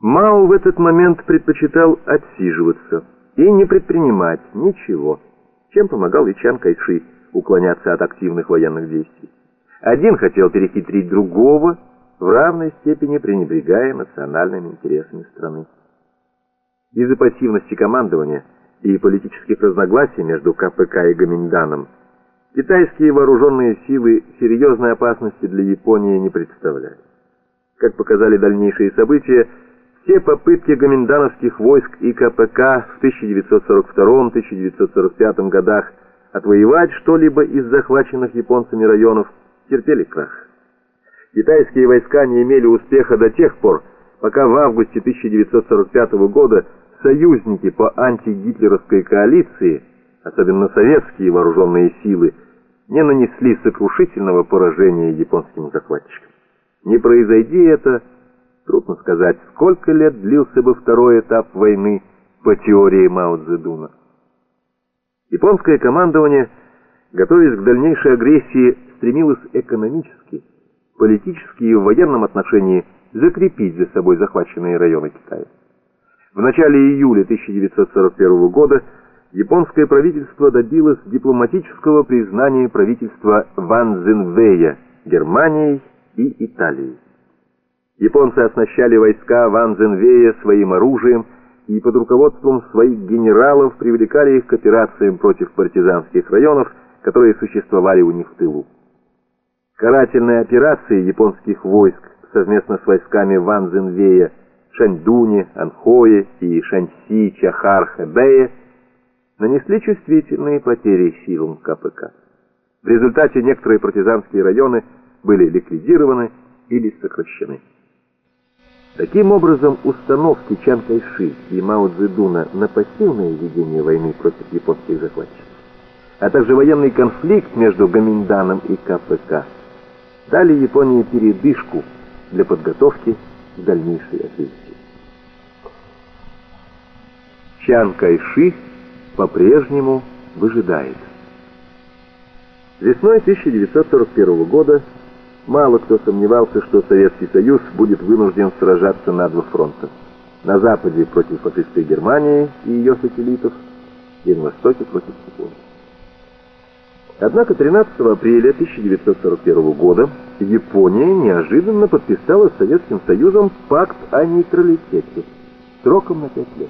Мао в этот момент предпочитал отсиживаться и не предпринимать ничего, чем помогал и Чан Кайши уклоняться от активных военных действий. Один хотел перехитрить другого, в равной степени пренебрегая национальными интересами страны. Из-за пассивности командования и политических разногласий между КПК и Гоминданом китайские вооруженные силы серьезной опасности для Японии не представляли. Как показали дальнейшие события, все попытки гоминдановских войск и КПК в 1942-1945 годах отвоевать что-либо из захваченных японцами районов терпели крах. Китайские войска не имели успеха до тех пор, пока в августе 1945 года союзники по антигитлеровской коалиции, особенно советские вооруженные силы, не нанесли сокрушительного поражения японским захватчикам. Не произойди это, трудно сказать, сколько лет длился бы второй этап войны по теории Мао Цзэдуна. Японское командование, готовясь к дальнейшей агрессии, стремилось экономически, политически и в военном отношении закрепить за собой захваченные районы Китая. В начале июля 1941 года японское правительство добилось дипломатического признания правительства Ван Цзинвэя Германией и Италией. Японцы оснащали войска Ван Цзинвэя своим оружием и под руководством своих генералов привлекали их к операциям против партизанских районов, которые существовали у них в тылу. Карательные операции японских войск совместно с войсками Ван Цзинвэя Шаньдуне, Анхое и Шаньси, Чахар, Хэбэе нанесли чувствительные потери силам КПК. В результате некоторые партизанские районы были ликвидированы или сокращены. Таким образом, установки Чан Кайши и Мао Цзэдуна на пассивное ведение войны против японских захватчиков, а также военный конфликт между Гаминданом и КПК дали Японии передышку для подготовки к дальнейшей агрессии. Чан Кайши по-прежнему выжидает. Весной 1941 года мало кто сомневался, что Советский Союз будет вынужден сражаться на два фронта. На западе против фашистской Германии и ее сателлитов, и на востоке против Японии. Однако 13 апреля 1941 года Япония неожиданно подписала с Советским Союзом пакт о нейтралитете сроком на 5 лет.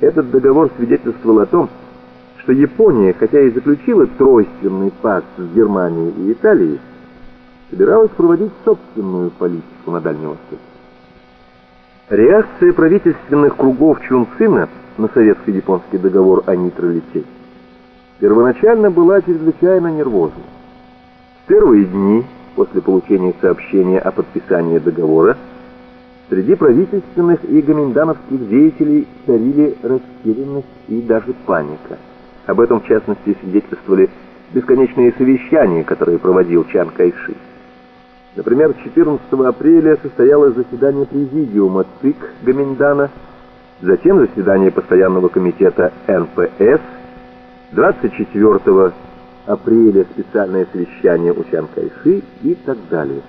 Этот договор свидетельствовал о том, что Япония, хотя и заключила тройственный пакт с Германией и Италией, собиралась проводить собственную политику на Дальнем Востоке. Реакция правительственных кругов Чунцина на советско-японский договор о нейтралитете первоначально была чрезвычайно нервозной. В первые дни после получения сообщения о подписании договора среди правительственных и гоминдановских деятелей царили растерянность и даже паника. Об этом, в частности, свидетельствовали бесконечные совещания, которые проводил Чан Кайши. Например, 14 апреля состоялось заседание президиума ЦИК Гоминдана, затем заседание постоянного комитета НПС, 24 апреля специальное совещание у Чан Кайши и так далее.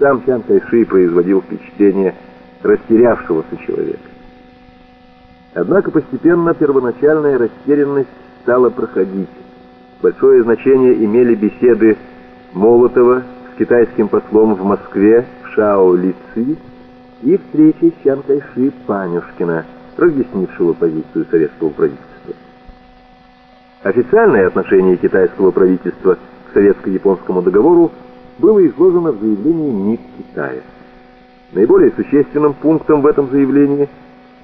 Сам Чан Кайши производил впечатление растерявшегося человека. Однако постепенно первоначальная растерянность стала проходить. Большое значение имели беседы Молотова китайским послом в Москве Шао Ли Ци и встречи с Чан Кайши Панюшкина, разъяснившего позицию советского правительства. Официальное отношение китайского правительства к советско-японскому договору было изложено в заявлении МИД Китая. Наиболее существенным пунктом в этом заявлении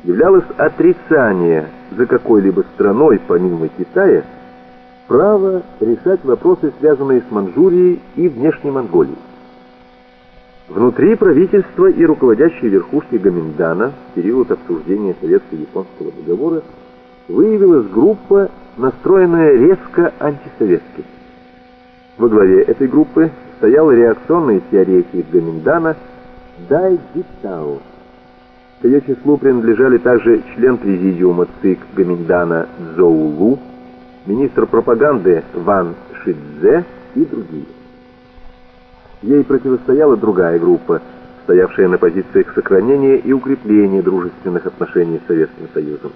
являлось отрицание за какой-либо страной, помимо Китая, права решать вопросы, связанные с Манчжурией и внешней Монголией. Внутри правительства и руководящей верхушки Гаминдана в период обсуждения советско-японского договора выявилась группа, настроенная резко антисоветски. Во главе этой группы стоял реакционный теоретик Гаминдана Дай Дитао. К ее числу принадлежали также член президиума ЦИК Гаминдана Цзоулу, министр пропаганды Ван Шидзе и другие. Ей противостояла другая группа, стоявшая на позициях сохранения и укрепления дружественных отношений с Советским Союзом.